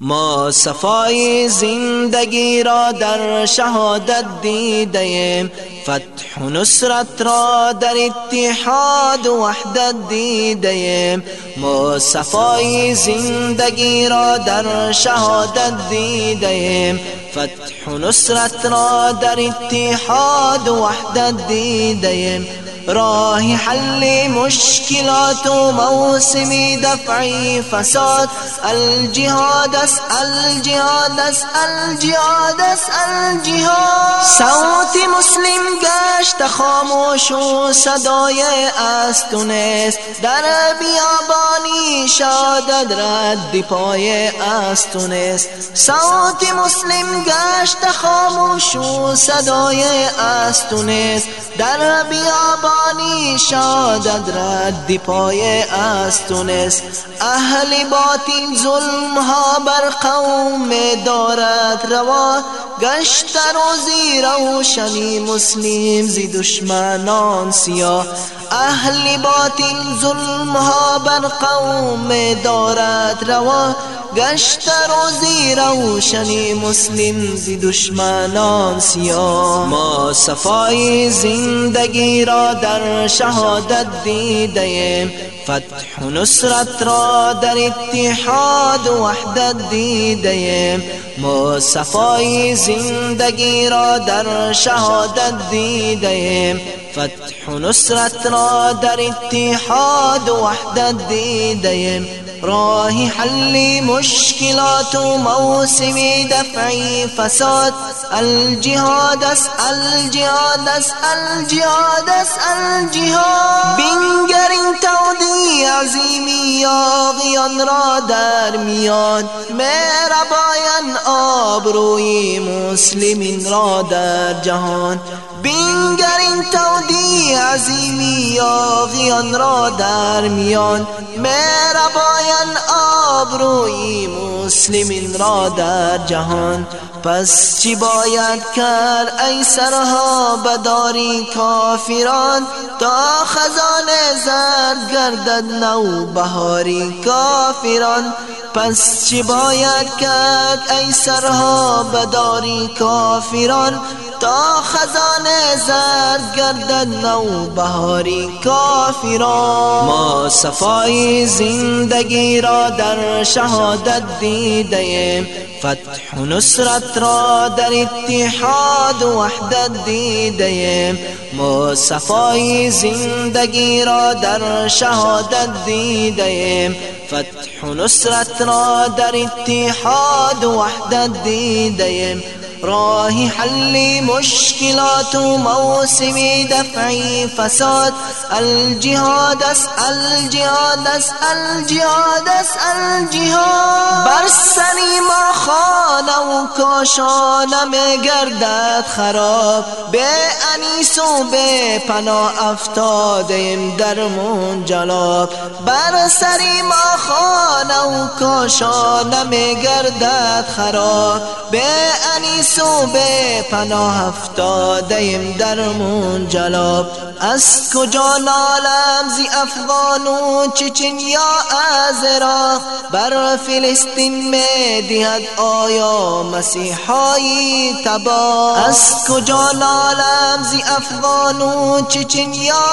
ما صفای زندگی را در شهادت دیدیم. فتح و نصرت را در اتحاد و وحدت دیدیم. ما صفای زندگی را در شهادت دیدیم. فتح و نصرت را در اتحاد و وحدت دیدیم. راه حل مشکلات و موسم دفع فساد. الجهاد است الجهاد است الجهاد است الجهاد. صوت مسلم گشت خاموش و صدای استونست در بیابانی شادد رد پای استونست صوت مسلم گشت خاموش و صدای استونست در بیابانی شادد رد پای استونست اهل باطل ظلم ها بر قوم دارد روا. گشت روزی روشنی مسلم زی دشمنان سیاه. اهل باطل ظلم ها بر قوم دارد روا. گشت روزی روشنی مسلم زی دشمنان سیاه. ما صفای زندگی را در شهادت دیدیم. فتح و نصرت را در اتحاد و وحدت دیدیم. ما صفای زندگی را در شهادت دیدیم. فتح و نصرت را در اتحاد و وحدت دیدیم راه حل مشکلات و موسم دفع فساد. الجهاد است الجهاد است الجهاد است الجهاد. این تودی عظیمی آقیان را در میان. مهرباین آبروی مسلمین را در جهان. بینگر این تودی عظیمی آقیان را در میان. مهرباین آبروی مسلمین را در جهان. پس چی باید کرد ای سرها بداری کافران؟ تا خزان زرد گردد نو بهاری کافران. پس چی باید کرد ای سرها بداری کافران؟ تا خزان زرد گردد نو بهاری کافران. ما صفای زندگی را در شهادت دیدیم. فتح و نصرت را در اتحاد و وحدت دیدیم. ما صفای زندگی را در شهادت دیدیم. فتح و نصرت را در اتحاد و وحدت دیدیم. راه حل مشکلات و موسم دفع فساد. الجهاد است الجهاد است الجهاد است الجهاد بر ما خانه و کاشانم گردد خراب. به انیس و به پناه افتادیم در منجلاب بر سری ما خانه و کاشانم گردد خراب. به انیس سو به پناه افتادیم در منجلاب از کجا نالم زی افغان و چچنیا از عراق؟ بر فلسطین می دهد آیا مسیحایی تبا از کجا نالم زی افغان و چچنیا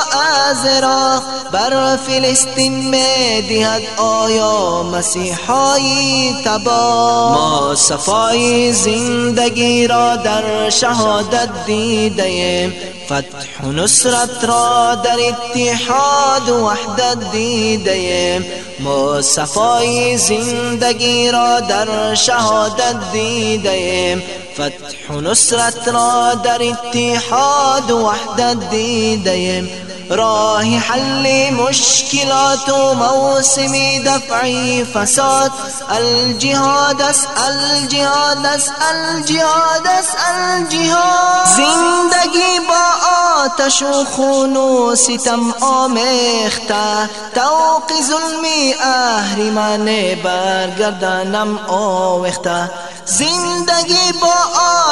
از عراق؟ بر فلسطین می دهد آیا مسیحایی تبا ما صفای زندگی را در شهادت دیدیم فتح و نصرت را در اتحاد و وحدت دیدیم ما صفای زندگی را در شهادت دیدیم فتح و نصرت را در اتحاد و وحدت دیدیم راه حل مشکلات و موسم دفع فساد. الجهاد است الجهاد است الجهاد است الجهاد. زندگی با آتش و خون و ستم آمیخته. توق ظلمی اهریمن برگردنم آوخته زندگی با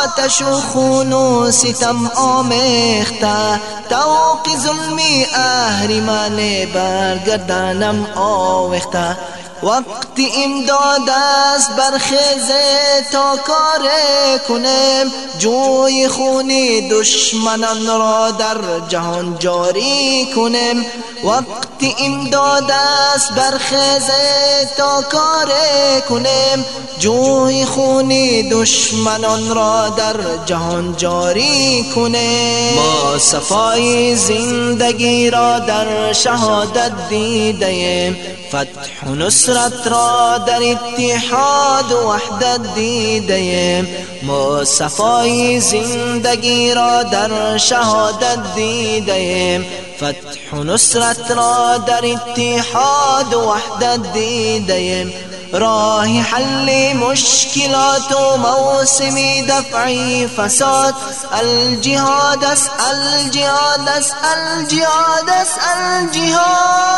آتش و خون و ستم آمیخته. توق ظلمی اهریمن برگردنم آوخته وقتی امداد است برخیزه تا کار کنیم جوی خونی دشمنان را در جهان جاری کنیم وقتی امداد است برخیزه تا کار کنیم جوی خونی دشمنان را در جهان جاری کنیم ما صفای زندگی را در شهادت دیدیم فتح و نصرت را در اتحاد و وحدت دیدیم ما صفای زندگی را در شهادت دیدیم فتح و نصرت را در اتحاد و وحدت دیدیم راهي حل مشكلات موسم دفع فساد. الجهاد اسأل الجهاد اسأل الجهاد اسأل الجهاد